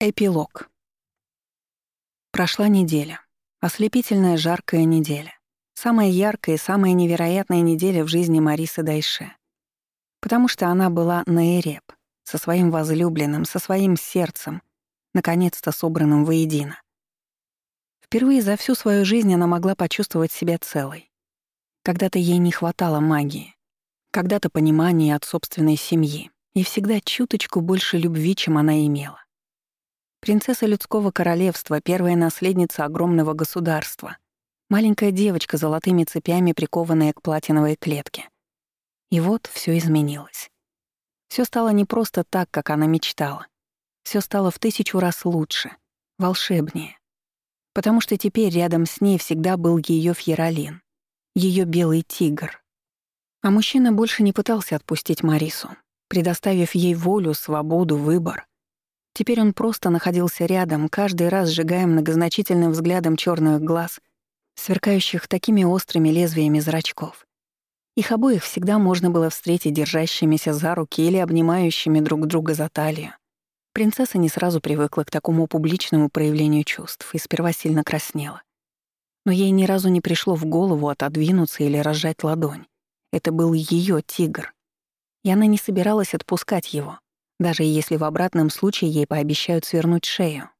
Эпилог. Прошла неделя. Ослепительная жаркая неделя. Самая яркая и самая невероятная неделя в жизни Марисы Дайше. Потому что она была на Эреб, со своим возлюбленным, со своим сердцем, наконец-то собранным воедино. Впервые за всю свою жизнь она могла почувствовать себя целой. Когда-то ей не хватало магии, когда-то понимания от собственной семьи и всегда чуточку больше любви, чем она имела. Принцесса людского королевства, первая наследница огромного государства. Маленькая девочка с золотыми цепями, прикованная к платиновой клетке. И вот все изменилось. Все стало не просто так, как она мечтала. Все стало в тысячу раз лучше, волшебнее. Потому что теперь рядом с ней всегда был ее Фьеролин, ее белый тигр. А мужчина больше не пытался отпустить Марису, предоставив ей волю, свободу, выбор. Теперь он просто находился рядом, каждый раз сжигая многозначительным взглядом черных глаз, сверкающих такими острыми лезвиями зрачков. Их обоих всегда можно было встретить держащимися за руки или обнимающими друг друга за талию. Принцесса не сразу привыкла к такому публичному проявлению чувств и сперва сильно краснела. Но ей ни разу не пришло в голову отодвинуться или разжать ладонь. Это был ее тигр. И она не собиралась отпускать его даже если в обратном случае ей пообещают свернуть шею.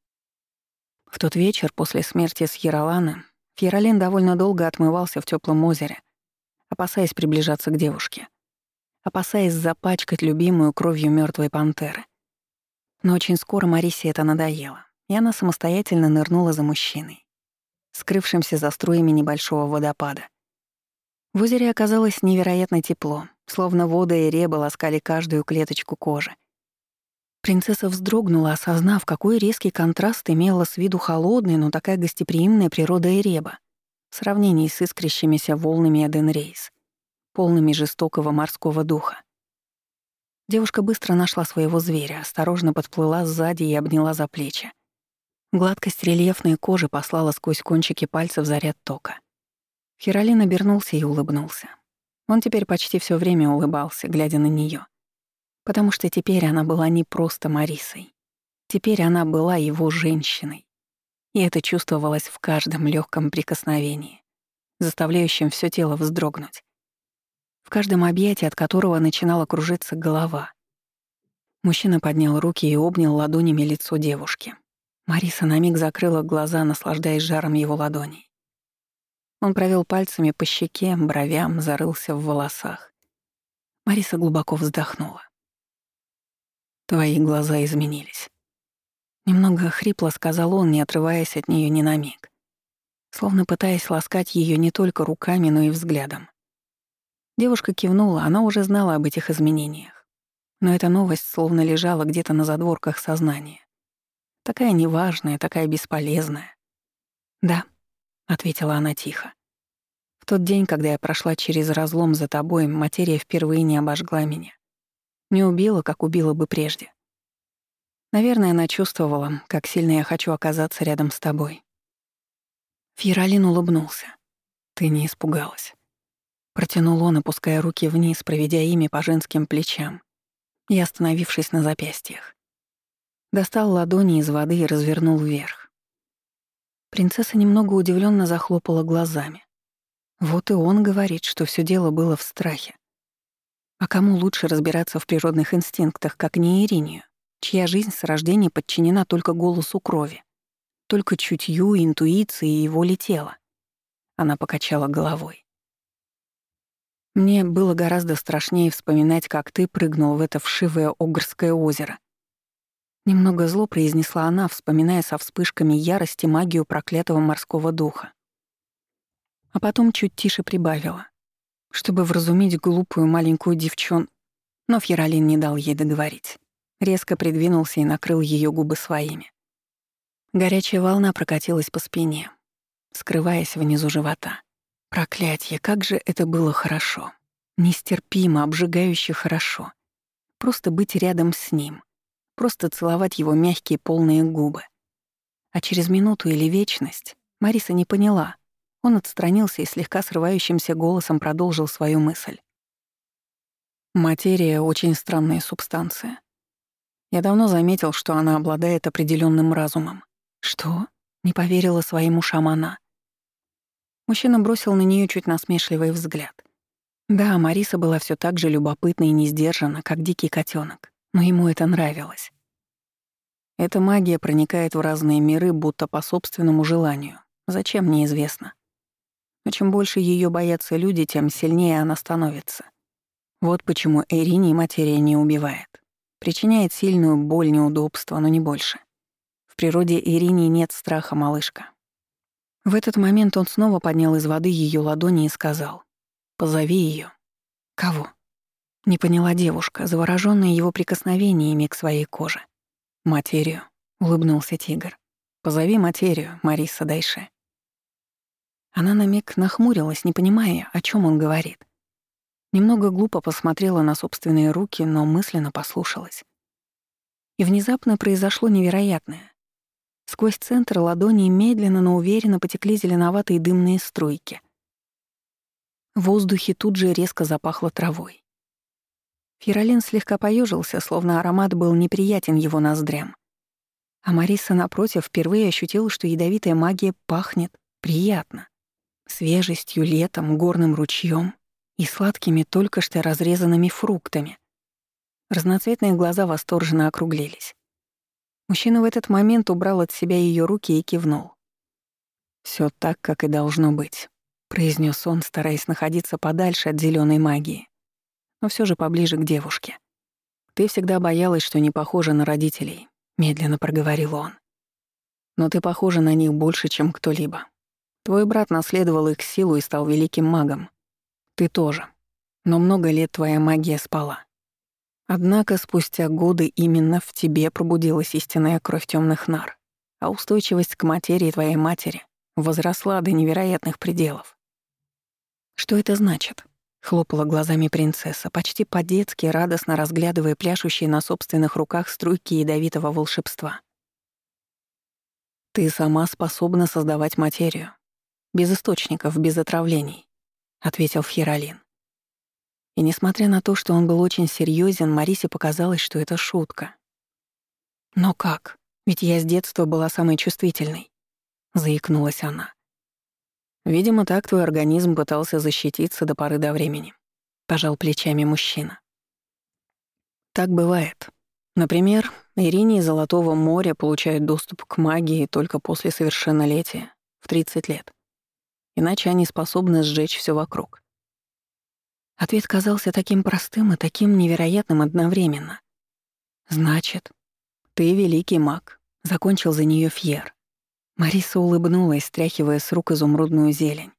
В тот вечер после смерти Сьеролана Фьеролин довольно долго отмывался в теплом озере, опасаясь приближаться к девушке, опасаясь запачкать любимую кровью мертвой пантеры. Но очень скоро Марисе это надоело, и она самостоятельно нырнула за мужчиной, скрывшимся за струями небольшого водопада. В озере оказалось невероятно тепло, словно вода и реба ласкали каждую клеточку кожи, Принцесса вздрогнула, осознав, какой резкий контраст имела с виду холодная, но такая гостеприимная природа Эреба в сравнении с искрящимися волнами Эденрейс, полными жестокого морского духа. Девушка быстро нашла своего зверя, осторожно подплыла сзади и обняла за плечи. Гладкость рельефной кожи послала сквозь кончики пальцев заряд тока. Хиролин обернулся и улыбнулся. Он теперь почти все время улыбался, глядя на нее потому что теперь она была не просто Марисой. Теперь она была его женщиной. И это чувствовалось в каждом легком прикосновении, заставляющем все тело вздрогнуть. В каждом объятии, от которого начинала кружиться голова. Мужчина поднял руки и обнял ладонями лицо девушки. Мариса на миг закрыла глаза, наслаждаясь жаром его ладоней. Он провел пальцами по щеке, бровям, зарылся в волосах. Мариса глубоко вздохнула. Твои глаза изменились. Немного хрипло сказал он, не отрываясь от нее ни на миг. Словно пытаясь ласкать ее не только руками, но и взглядом. Девушка кивнула, она уже знала об этих изменениях. Но эта новость словно лежала где-то на задворках сознания. Такая неважная, такая бесполезная. «Да», — ответила она тихо. «В тот день, когда я прошла через разлом за тобой, материя впервые не обожгла меня. Не убила, как убила бы прежде. Наверное, она чувствовала, как сильно я хочу оказаться рядом с тобой. Фьеролин улыбнулся. Ты не испугалась. Протянул он, опуская руки вниз, проведя ими по женским плечам и остановившись на запястьях. Достал ладони из воды и развернул вверх. Принцесса немного удивленно захлопала глазами. Вот и он говорит, что все дело было в страхе. А кому лучше разбираться в природных инстинктах, как не Иринию, чья жизнь с рождения подчинена только голосу крови, только чутью, интуиции и воле тела? Она покачала головой. Мне было гораздо страшнее вспоминать, как ты прыгнул в это вшивое Огрское озеро. Немного зло произнесла она, вспоминая со вспышками ярости магию проклятого морского духа. А потом чуть тише прибавила чтобы вразумить глупую маленькую девчон. Но Фьеролин не дал ей договорить. Резко придвинулся и накрыл ее губы своими. Горячая волна прокатилась по спине, скрываясь внизу живота. Проклятье, как же это было хорошо. Нестерпимо, обжигающе хорошо. Просто быть рядом с ним. Просто целовать его мягкие полные губы. А через минуту или вечность Мариса не поняла, он отстранился и слегка срывающимся голосом продолжил свою мысль. Материя — очень странная субстанция. Я давно заметил, что она обладает определенным разумом. Что? Не поверила своим ушам. Мужчина бросил на нее чуть насмешливый взгляд. Да, Мариса была все так же любопытна и не сдержана, как дикий котенок, но ему это нравилось. Эта магия проникает в разные миры, будто по собственному желанию. Зачем, неизвестно. Но чем больше ее боятся люди, тем сильнее она становится. Вот почему Эрине материя не убивает. Причиняет сильную боль, неудобства, но не больше. В природе Ирине нет страха, малышка. В этот момент он снова поднял из воды ее ладони и сказал «Позови ее. «Кого?» Не поняла девушка, заворожённая его прикосновениями к своей коже. «Материю», — улыбнулся тигр. «Позови материю, Мариса Дайше». Она на миг нахмурилась, не понимая, о чем он говорит. Немного глупо посмотрела на собственные руки, но мысленно послушалась. И внезапно произошло невероятное. Сквозь центр ладони медленно, но уверенно потекли зеленоватые дымные струйки. В воздухе тут же резко запахло травой. Фиролин слегка поежился, словно аромат был неприятен его ноздрям. А Мариса, напротив, впервые ощутила, что ядовитая магия пахнет приятно. Свежестью, летом, горным ручьем и сладкими только что разрезанными фруктами. Разноцветные глаза восторженно округлились. Мужчина в этот момент убрал от себя ее руки и кивнул. Все так, как и должно быть», — произнес он, стараясь находиться подальше от зеленой магии, но все же поближе к девушке. «Ты всегда боялась, что не похожа на родителей», — медленно проговорил он. «Но ты похожа на них больше, чем кто-либо. Твой брат наследовал их силу и стал великим магом. Ты тоже. Но много лет твоя магия спала. Однако спустя годы именно в тебе пробудилась истинная кровь темных нар, а устойчивость к материи твоей матери возросла до невероятных пределов. Что это значит? Хлопала глазами принцесса, почти по-детски радостно разглядывая пляшущие на собственных руках струйки ядовитого волшебства. Ты сама способна создавать материю. Без источников, без отравлений. — ответил Фхиралин. И несмотря на то, что он был очень серьезен, Марисе показалось, что это шутка. «Но как? Ведь я с детства была самой чувствительной», — заикнулась она. «Видимо, так твой организм пытался защититься до поры до времени», — пожал плечами мужчина. «Так бывает. Например, Ирине из Золотого моря получают доступ к магии только после совершеннолетия, в 30 лет иначе они способны сжечь все вокруг. Ответ казался таким простым и таким невероятным одновременно. «Значит, ты великий маг», — закончил за нее Фьер. Мариса улыбнулась, стряхивая с рук изумрудную зелень.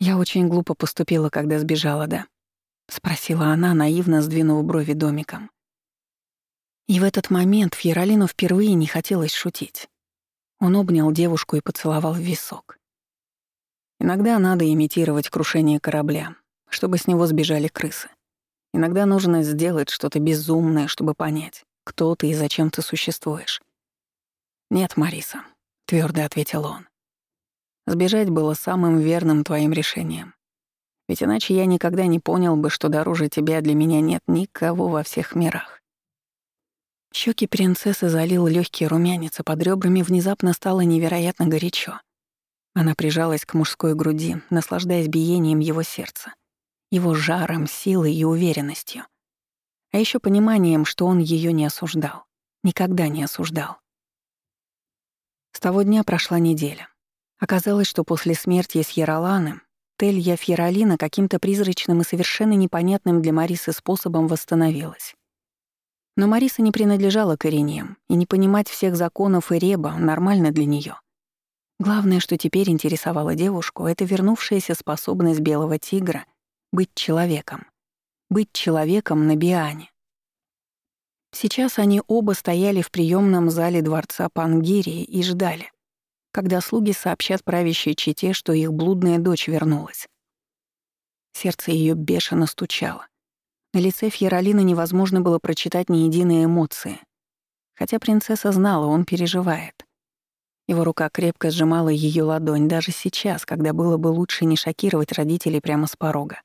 «Я очень глупо поступила, когда сбежала, да?» — спросила она, наивно сдвинув брови домиком. И в этот момент Фьеролину впервые не хотелось шутить. Он обнял девушку и поцеловал в висок. Иногда надо имитировать крушение корабля, чтобы с него сбежали крысы. Иногда нужно сделать что-то безумное, чтобы понять, кто ты и зачем ты существуешь. «Нет, Мариса», — твердо ответил он. «Сбежать было самым верным твоим решением. Ведь иначе я никогда не понял бы, что дороже тебя для меня нет никого во всех мирах». Щеки принцессы залил легкий румянец, а под ребрами внезапно стало невероятно горячо. Она прижалась к мужской груди, наслаждаясь биением его сердца, его жаром, силой и уверенностью. А еще пониманием, что он ее не осуждал, никогда не осуждал. С того дня прошла неделя. Оказалось, что после смерти Сьероланы Телья Фьеролина каким-то призрачным и совершенно непонятным для Марисы способом восстановилась. Но Мариса не принадлежала к Иринеям, и не понимать всех законов и реба нормально для нее. Главное, что теперь интересовало девушку, это вернувшаяся способность белого тигра быть человеком. Быть человеком на Биане. Сейчас они оба стояли в приемном зале дворца Пангирии и ждали, когда слуги сообщат правящей чете, что их блудная дочь вернулась. Сердце ее бешено стучало. На лице Фьеролина невозможно было прочитать ни единой эмоции. Хотя принцесса знала, он переживает. Его рука крепко сжимала ее ладонь даже сейчас, когда было бы лучше не шокировать родителей прямо с порога.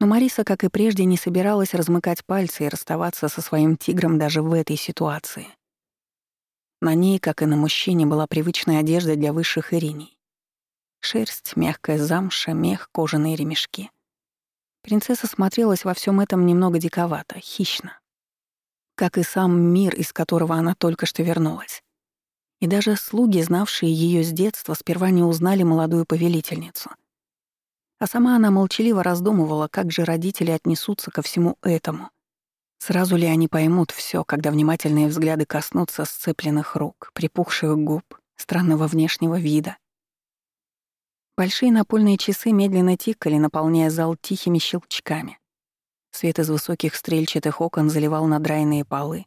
Но Мариса, как и прежде, не собиралась размыкать пальцы и расставаться со своим тигром даже в этой ситуации. На ней, как и на мужчине, была привычная одежда для высших ириней. Шерсть, мягкая замша, мех, кожаные ремешки. Принцесса смотрелась во всем этом немного диковато, хищно. Как и сам мир, из которого она только что вернулась. И даже слуги, знавшие ее с детства, сперва не узнали молодую повелительницу. А сама она молчаливо раздумывала, как же родители отнесутся ко всему этому. Сразу ли они поймут все, когда внимательные взгляды коснутся сцепленных рук, припухших губ, странного внешнего вида. Большие напольные часы медленно тикали, наполняя зал тихими щелчками. Свет из высоких стрельчатых окон заливал надраенные полы,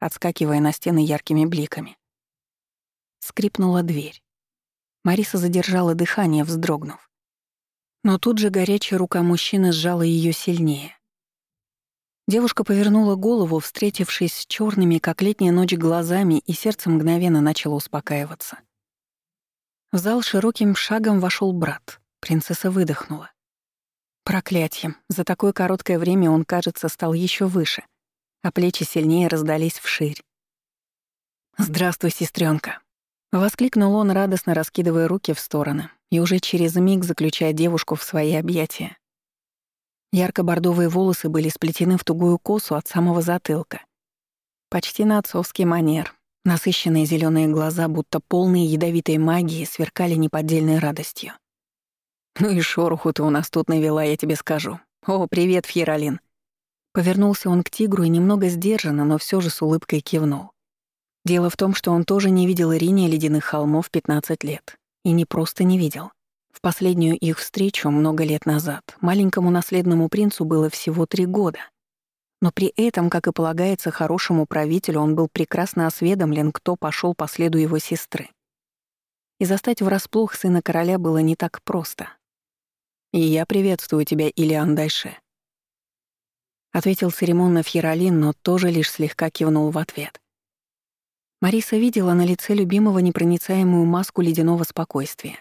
отскакивая на стены яркими бликами. Скрипнула дверь. Мариса задержала дыхание, вздрогнув. Но тут же горячая рука мужчины сжала ее сильнее. Девушка повернула голову, встретившись с черными, как летняя ночь, глазами, и сердце мгновенно начало успокаиваться. В зал широким шагом вошел брат. Принцесса выдохнула. Проклятье. За такое короткое время он, кажется, стал еще выше, а плечи сильнее раздались вширь. «Здравствуй, сестренка, Воскликнул он, радостно раскидывая руки в стороны, и уже через миг заключая девушку в свои объятия. Ярко-бордовые волосы были сплетены в тугую косу от самого затылка. Почти на отцовский манер. Насыщенные зеленые глаза, будто полные ядовитой магии, сверкали неподдельной радостью. «Ну и шороху ты у нас тут навела, я тебе скажу. О, привет, Фьеролин!» Повернулся он к тигру и немного сдержанно, но все же с улыбкой кивнул. Дело в том, что он тоже не видел Ирине ледяных холмов 15 лет. И не просто не видел. В последнюю их встречу много лет назад маленькому наследному принцу было всего три года. Но при этом, как и полагается хорошему правителю, он был прекрасно осведомлен, кто пошел по следу его сестры. И застать врасплох сына короля было не так просто. «И я приветствую тебя, Илиан Дайше», — ответил церемонно Фьеролин, но тоже лишь слегка кивнул в ответ. Мариса видела на лице любимого непроницаемую маску ледяного спокойствия.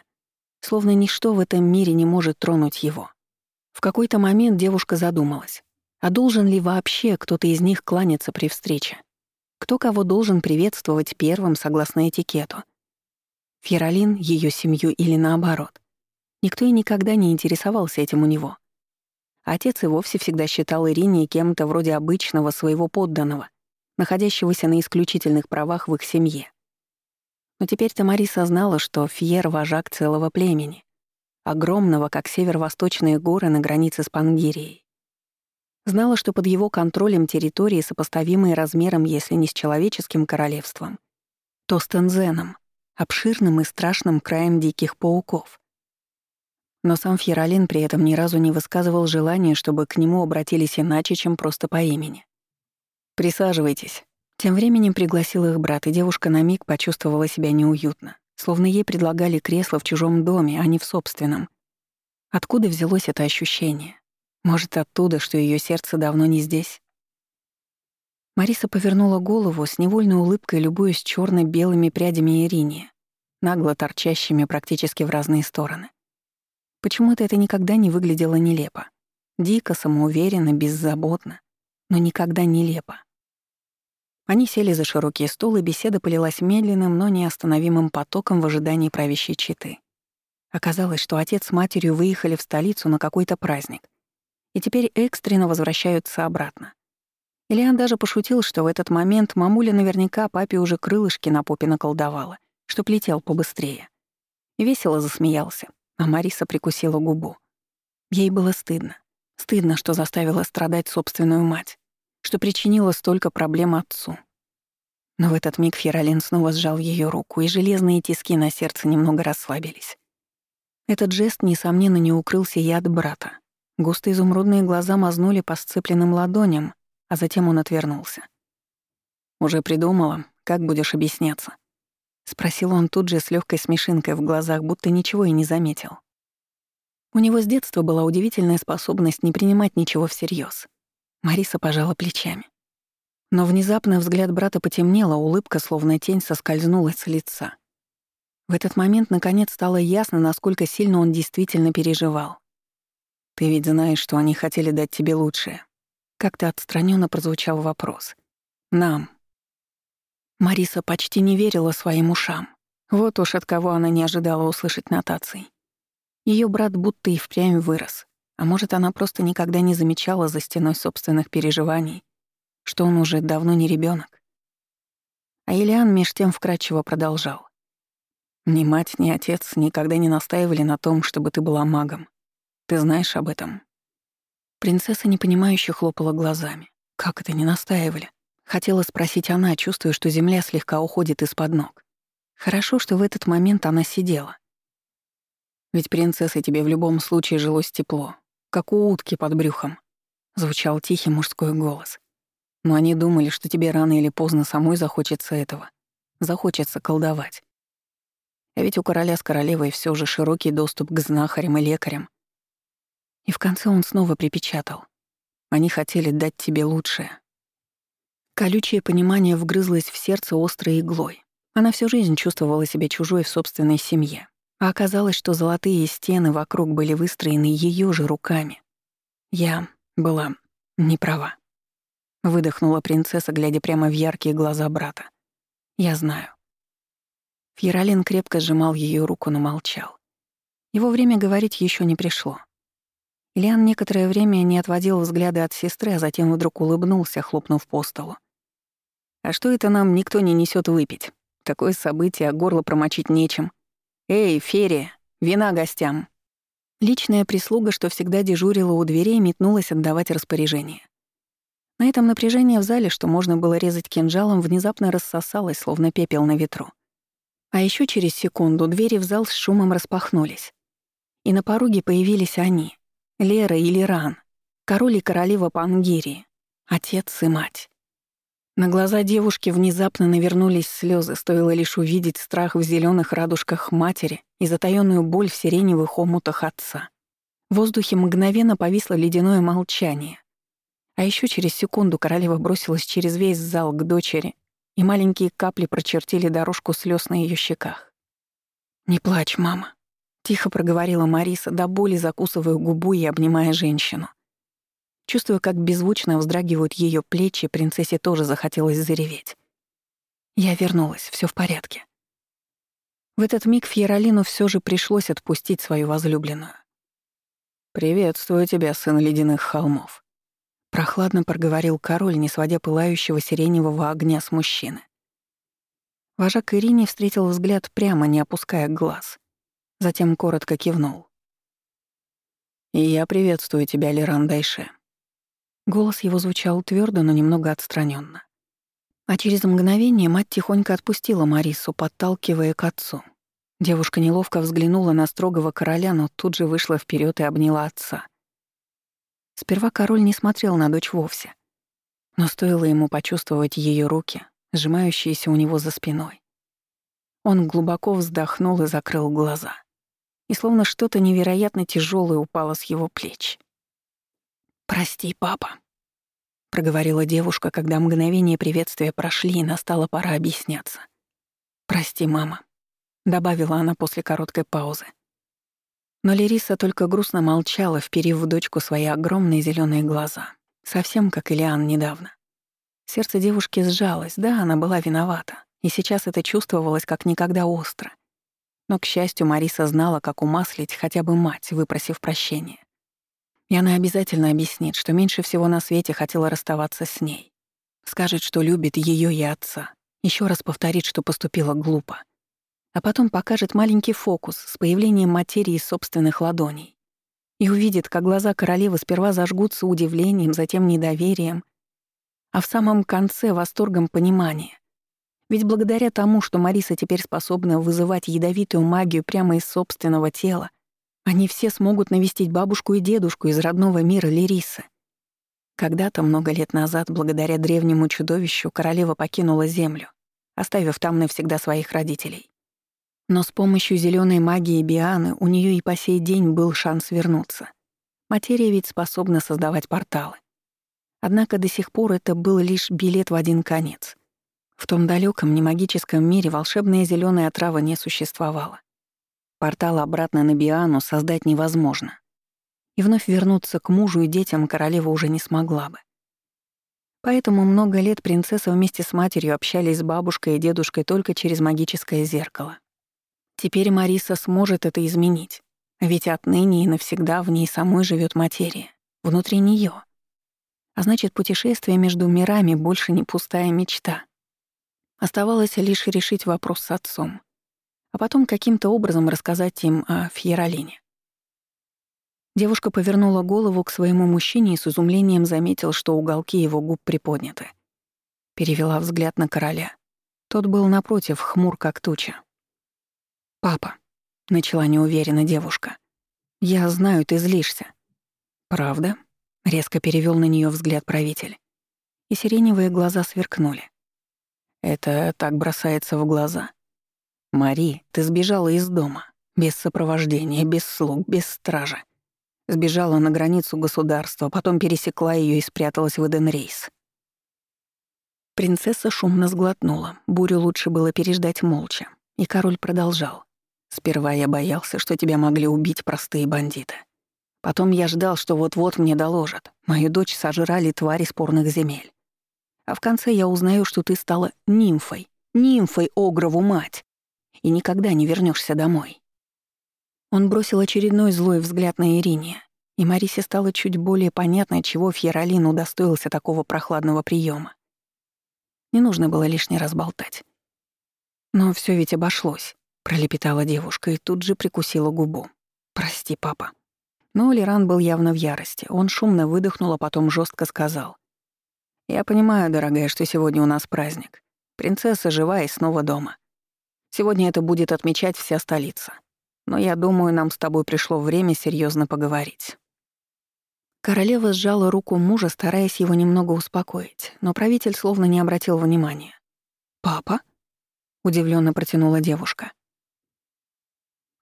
Словно ничто в этом мире не может тронуть его. В какой-то момент девушка задумалась, а должен ли вообще кто-то из них кланяться при встрече? Кто кого должен приветствовать первым согласно этикету? Феролин, ее семью или наоборот? Никто и никогда не интересовался этим у него. Отец и вовсе всегда считал Ирине кем-то вроде обычного своего подданного, находящегося на исключительных правах в их семье. Но теперь Тамариса знала, что Фьер — вожак целого племени, огромного, как северо-восточные горы на границе с Пангирией. Знала, что под его контролем территории, сопоставимые размером, если не с человеческим королевством, то с Тензеном, обширным и страшным краем диких пауков. Но сам Фьеролин при этом ни разу не высказывал желания, чтобы к нему обратились иначе, чем просто по имени. «Присаживайтесь». Тем временем пригласил их брат, и девушка на миг почувствовала себя неуютно, словно ей предлагали кресло в чужом доме, а не в собственном. Откуда взялось это ощущение? Может, оттуда, что ее сердце давно не здесь? Мариса повернула голову с невольной улыбкой, любуясь черно белыми прядями Ирине, нагло торчащими практически в разные стороны. Почему-то это никогда не выглядело нелепо. Дико, самоуверенно, беззаботно но никогда нелепо. Они сели за широкий стол, и беседа полилась медленным, но неостановимым потоком в ожидании правящей читы. Оказалось, что отец с матерью выехали в столицу на какой-то праздник, и теперь экстренно возвращаются обратно. Ильян даже пошутил, что в этот момент мамуля наверняка папе уже крылышки на попе наколдовала, чтоб летел побыстрее. весело засмеялся, а Мариса прикусила губу. Ей было стыдно. Стыдно, что заставила страдать собственную мать, что причинила столько проблем отцу. Но в этот миг Феролин снова сжал ее руку, и железные тиски на сердце немного расслабились. Этот жест, несомненно, не укрылся и от брата. Густые изумрудные глаза мазнули по сцепленным ладоням, а затем он отвернулся. «Уже придумала, как будешь объясняться?» — спросил он тут же с легкой смешинкой в глазах, будто ничего и не заметил. У него с детства была удивительная способность не принимать ничего всерьез. Мариса пожала плечами. Но внезапно взгляд брата потемнел, а улыбка, словно тень, соскользнула с лица. В этот момент наконец стало ясно, насколько сильно он действительно переживал. Ты ведь знаешь, что они хотели дать тебе лучшее. Как-то отстраненно прозвучал вопрос. Нам. Мариса почти не верила своим ушам. Вот уж от кого она не ожидала услышать нотации. Ее брат будто и впрямь вырос. А может, она просто никогда не замечала за стеной собственных переживаний, что он уже давно не ребенок. А Ильян меж тем вкрадчиво продолжал. «Ни мать, ни отец никогда не настаивали на том, чтобы ты была магом. Ты знаешь об этом?» Принцесса непонимающе хлопала глазами. Как это не настаивали? Хотела спросить она, чувствуя, что земля слегка уходит из-под ног. Хорошо, что в этот момент она сидела. Ведь принцесса тебе в любом случае жилось тепло, как у утки под брюхом. Звучал тихий мужской голос. Но они думали, что тебе рано или поздно самой захочется этого. Захочется колдовать. А ведь у короля с королевой все же широкий доступ к знахарям и лекарям. И в конце он снова припечатал. Они хотели дать тебе лучшее. Колючее понимание вгрызлось в сердце острой иглой. Она всю жизнь чувствовала себя чужой в собственной семье. А оказалось, что золотые стены вокруг были выстроены ее же руками. Я была не права. Выдохнула принцесса, глядя прямо в яркие глаза брата. «Я знаю». Фьеролин крепко сжимал ее руку, но молчал. Его время говорить еще не пришло. Ильян некоторое время не отводил взгляды от сестры, а затем вдруг улыбнулся, хлопнув по столу. «А что это нам никто не несет выпить? Такое событие, а горло промочить нечем. Эй, Ферия, вина гостям!» Личная прислуга, что всегда дежурила у дверей, метнулась отдавать распоряжение. На этом напряжение в зале, что можно было резать кинжалом, внезапно рассосалось, словно пепел на ветру. А еще через секунду двери в зал с шумом распахнулись. И на пороге появились они — Лера и Лиран, король и королева Пангирии, отец и мать. На глаза девушки внезапно навернулись слезы, стоило лишь увидеть страх в зеленых радужках матери и затаённую боль в сиреневых омутах отца. В воздухе мгновенно повисло ледяное молчание, а еще через секунду королева бросилась через весь зал к дочери, и маленькие капли прочертили дорожку слез на ее щеках. «Не плачь, мама», — тихо проговорила Мариса, до боли закусывая губу и обнимая женщину. Чувствуя, как беззвучно вздрагивают ее плечи, принцессе тоже захотелось зареветь. Я вернулась, все в порядке. В этот миг Фьеролину все же пришлось отпустить свою возлюбленную. «Приветствую тебя, сын ледяных холмов», Прохладно проговорил король, не сводя пылающего сиреневого огня с мужчины. Вожак Ирине встретил взгляд прямо, не опуская глаз. Затем коротко кивнул. «И я приветствую тебя, Леран Дайше». Голос его звучал твердо, но немного отстраненно. А через мгновение мать тихонько отпустила Марису, подталкивая к отцу. Девушка неловко взглянула на строгого короля, но тут же вышла вперед и обняла отца. Сперва король не смотрел на дочь вовсе. Но стоило ему почувствовать ее руки, сжимающиеся у него за спиной. Он глубоко вздохнул и закрыл глаза. И словно что-то невероятно тяжелое упало с его плеч. «Прости, папа», — проговорила девушка, когда мгновения приветствия прошли и настала пора объясняться. «Прости, мама», — добавила она после короткой паузы. Но Лериса только грустно молчала, вперив в дочку свои огромные зеленые глаза. Совсем как Илиан недавно. Сердце девушки сжалось, да, она была виновата. И сейчас это чувствовалось как никогда остро. Но, к счастью, Мариса знала, как умаслить хотя бы мать, выпросив прощения. И она обязательно объяснит, что меньше всего на свете хотела расставаться с ней. Скажет, что любит ее и отца. Еще раз повторит, что поступила глупо а потом покажет маленький фокус с появлением материи собственных ладоней и увидит, как глаза королевы сперва зажгутся удивлением, затем недоверием, а в самом конце — восторгом понимания. Ведь благодаря тому, что Мариса теперь способна вызывать ядовитую магию прямо из собственного тела, они все смогут навестить бабушку и дедушку из родного мира Лерисы. Когда-то, много лет назад, благодаря древнему чудовищу, королева покинула Землю, оставив там навсегда своих родителей. Но с помощью зеленой магии Бианы у нее и по сей день был шанс вернуться. Материя ведь способна создавать порталы. Однако до сих пор это был лишь билет в один конец. В том далеком немагическом мире волшебная зеленая отрава не существовала. Портал обратно на Биану создать невозможно. и вновь вернуться к мужу и детям королева уже не смогла бы. Поэтому много лет принцесса вместе с матерью общались с бабушкой и дедушкой только через магическое зеркало. Теперь Мариса сможет это изменить, ведь отныне и навсегда в ней самой живет материя, внутри нее. А значит, путешествие между мирами больше не пустая мечта. Оставалось лишь решить вопрос с отцом, а потом каким-то образом рассказать им о Фьеролине. Девушка повернула голову к своему мужчине и с изумлением заметил, что уголки его губ приподняты. Перевела взгляд на короля. Тот был напротив, хмур как туча. «Папа», — начала неуверенно девушка, — «я знаю, ты злишься». «Правда?» — резко перевел на нее взгляд правитель. И сиреневые глаза сверкнули. «Это так бросается в глаза. Мари, ты сбежала из дома, без сопровождения, без слуг, без стражи. Сбежала на границу государства, потом пересекла ее и спряталась в Эденрейс. Принцесса шумно сглотнула. Бурю лучше было переждать молча. И король продолжал. «Сперва я боялся, что тебя могли убить простые бандиты. Потом я ждал, что вот-вот мне доложат. Мою дочь сожрали твари спорных земель. А в конце я узнаю, что ты стала нимфой. Нимфой Огрову мать. И никогда не вернешься домой. Он бросил очередной злой взгляд на Ирине, и Марисе стало чуть более понятно, чего Фьеролин удостоился такого прохладного приема. Не нужно было лишний раз болтать. «Но все ведь обошлось», — пролепетала девушка и тут же прикусила губу. «Прости, папа». Но Леран был явно в ярости. Он шумно выдохнул, а потом жестко сказал. «Я понимаю, дорогая, что сегодня у нас праздник. Принцесса жива и снова дома. Сегодня это будет отмечать вся столица. Но я думаю, нам с тобой пришло время серьезно поговорить». Королева сжала руку мужа, стараясь его немного успокоить, но правитель словно не обратил внимания. «Папа?» — удивленно протянула девушка.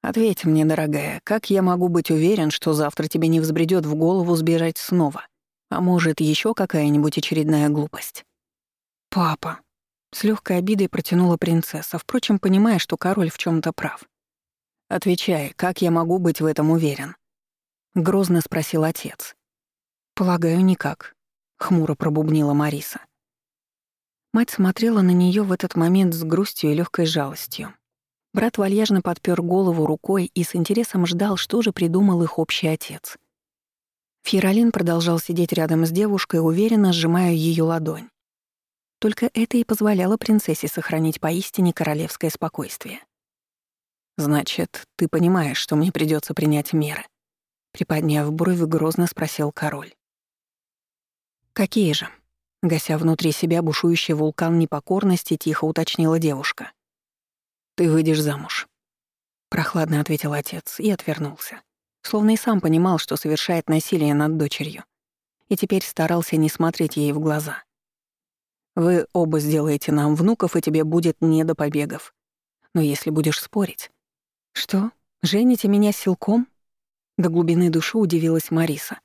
«Ответь мне, дорогая, как я могу быть уверен, что завтра тебе не взбредёт в голову сбежать снова? А может, еще какая-нибудь очередная глупость?» «Папа!» — с легкой обидой протянула принцесса, впрочем, понимая, что король в чем то прав. «Отвечай, как я могу быть в этом уверен?» — грозно спросил отец. «Полагаю, никак», — хмуро пробубнила Мариса. Мать смотрела на нее в этот момент с грустью и легкой жалостью. Брат вальяжно подпер голову рукой и с интересом ждал, что же придумал их общий отец. Фиролин продолжал сидеть рядом с девушкой, уверенно сжимая ее ладонь. Только это и позволяло принцессе сохранить поистине королевское спокойствие. «Значит, ты понимаешь, что мне придется принять меры?» Приподняв брови, грозно спросил король. «Какие же?» Гася внутри себя бушующий вулкан непокорности, тихо уточнила девушка. «Ты выйдешь замуж», — прохладно ответил отец и отвернулся. Словно и сам понимал, что совершает насилие над дочерью. И теперь старался не смотреть ей в глаза. «Вы оба сделаете нам внуков, и тебе будет не до побегов. Но если будешь спорить, «Что? Жените меня силком?» До глубины души удивилась Мариса.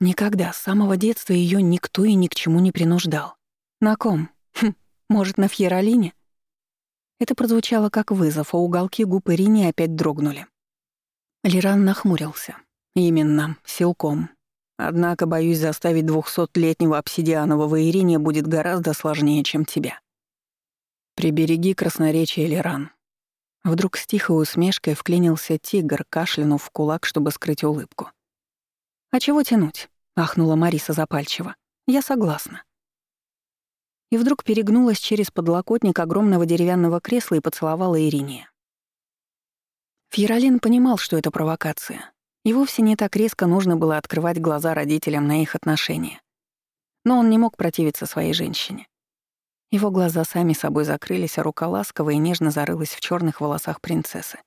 Никогда, с самого детства ее никто и ни к чему не принуждал. На ком? Хм, может, на Фьеролине? Это прозвучало как вызов, а уголки губ Ирине опять дрогнули. Лиран нахмурился. «Именно, силком. Однако, боюсь, заставить двухсотлетнего обсидианового Ирине будет гораздо сложнее, чем тебя. Прибереги красноречие, Лиран. Вдруг с тихой усмешкой вклинился тигр, кашлянув в кулак, чтобы скрыть улыбку. «А чего тянуть?» — ахнула Мариса запальчиво. «Я согласна». И вдруг перегнулась через подлокотник огромного деревянного кресла и поцеловала Ирине. Фьеролин понимал, что это провокация. И вовсе не так резко нужно было открывать глаза родителям на их отношения. Но он не мог противиться своей женщине. Его глаза сами собой закрылись, а рука ласково и нежно зарылась в черных волосах принцессы.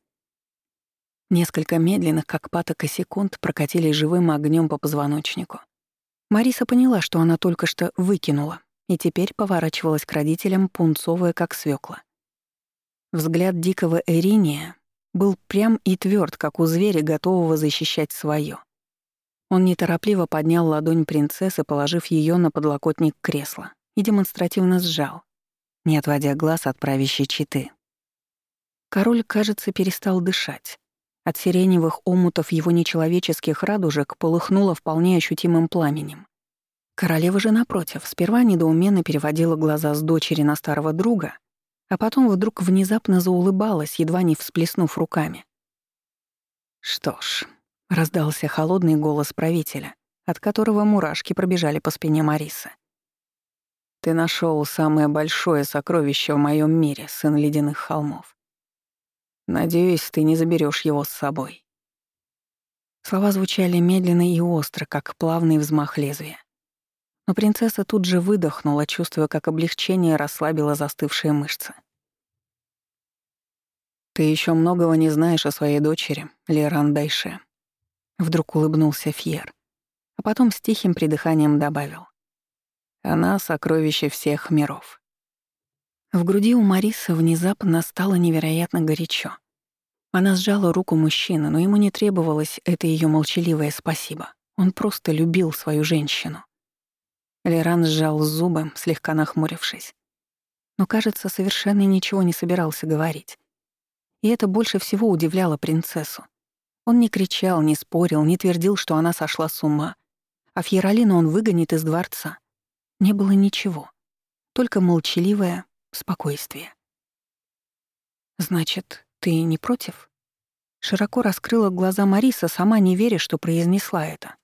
Несколько медленных, как патока секунд, прокатились живым огнем по позвоночнику. Мариса поняла, что она только что выкинула, и теперь поворачивалась к родителям, пунцовая, как свекла. Взгляд дикого Эриния был прям и тверд, как у зверя, готового защищать свое. Он неторопливо поднял ладонь принцессы, положив ее на подлокотник кресла и демонстративно сжал, не отводя глаз от правящей читы. Король, кажется, перестал дышать, От сиреневых омутов его нечеловеческих радужек полыхнуло вполне ощутимым пламенем. Королева же, напротив, сперва недоуменно переводила глаза с дочери на старого друга, а потом вдруг внезапно заулыбалась, едва не всплеснув руками. «Что ж», — раздался холодный голос правителя, от которого мурашки пробежали по спине Марисы. «Ты нашел самое большое сокровище в моем мире, сын ледяных холмов. Надеюсь, ты не заберешь его с собой. Слова звучали медленно и остро, как плавный взмах лезвия. Но принцесса тут же выдохнула, чувствуя, как облегчение расслабило застывшие мышцы. «Ты еще многого не знаешь о своей дочери, Леран Дайше», — вдруг улыбнулся Фьер, а потом с тихим придыханием добавил. «Она — сокровище всех миров». В груди у Марисы внезапно стало невероятно горячо. Она сжала руку мужчины, но ему не требовалось это ее молчаливое спасибо. Он просто любил свою женщину. Леран сжал зубы, слегка нахмурившись. Но, кажется, совершенно ничего не собирался говорить. И это больше всего удивляло принцессу. Он не кричал, не спорил, не твердил, что она сошла с ума. А Фьеролину он выгонит из дворца. Не было ничего. Только молчаливое, спокойствие. «Значит, ты не против?» Широко раскрыла глаза Мариса, сама не веря, что произнесла это.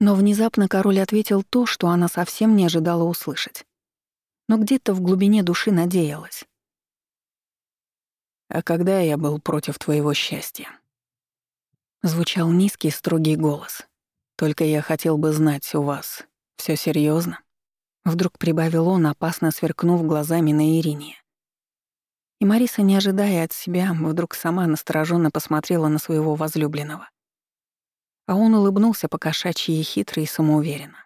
Но внезапно король ответил то, что она совсем не ожидала услышать. Но где-то в глубине души надеялась. «А когда я был против твоего счастья?» Звучал низкий, строгий голос. «Только я хотел бы знать, у вас все серьезно? Вдруг прибавил он, опасно сверкнув глазами на Ирине. И Мариса, не ожидая от себя, вдруг сама настороженно посмотрела на своего возлюбленного. А он улыбнулся по-кошачьи хитро и самоуверенно.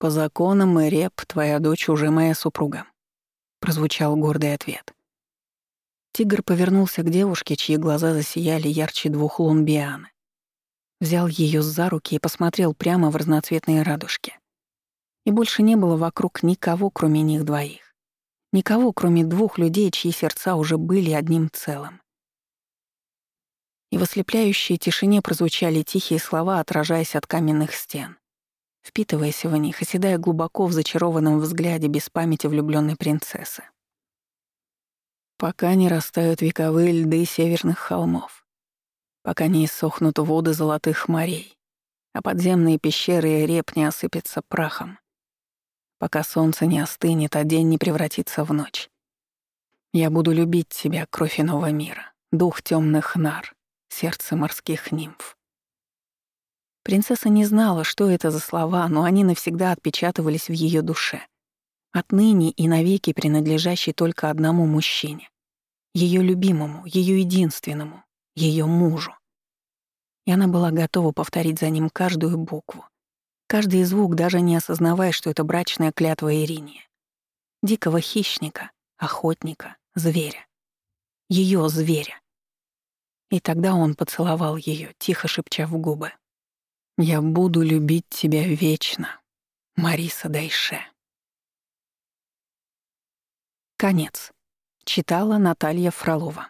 «По законам, Реп, твоя дочь уже моя супруга», — прозвучал гордый ответ. Тигр повернулся к девушке, чьи глаза засияли ярче двух лун Бианы. Взял ее за руки и посмотрел прямо в разноцветные радужки и больше не было вокруг никого, кроме них двоих. Никого, кроме двух людей, чьи сердца уже были одним целым. И в ослепляющей тишине прозвучали тихие слова, отражаясь от каменных стен, впитываясь в них, оседая глубоко в зачарованном взгляде без памяти влюбленной принцессы. Пока не растают вековые льды северных холмов, пока не иссохнут воды золотых морей, а подземные пещеры и реп не осыпятся прахом, пока солнце не остынет, а день не превратится в ночь. Я буду любить тебя, кровь иного мира, дух темных нар, сердце морских нимф. Принцесса не знала, что это за слова, но они навсегда отпечатывались в ее душе. Отныне и навеки принадлежащей только одному мужчине. Ее любимому, ее единственному, ее мужу. И она была готова повторить за ним каждую букву, Каждый звук, даже не осознавая, что это брачная клятва Ирине. Дикого хищника, охотника, зверя. Ее зверя. И тогда он поцеловал ее, тихо шепча в губы. «Я буду любить тебя вечно, Мариса Дайше». Конец. Читала Наталья Фролова.